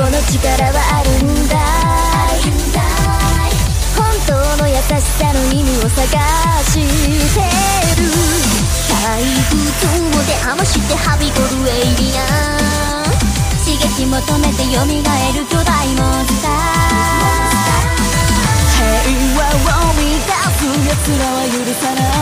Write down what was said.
この力はあるんだ本当の優しさの意味を探してる。大仏をでわしてはびこるエイリアン。刺激求めてよみがえる巨大モンスター平和を乱す奴らは許さない。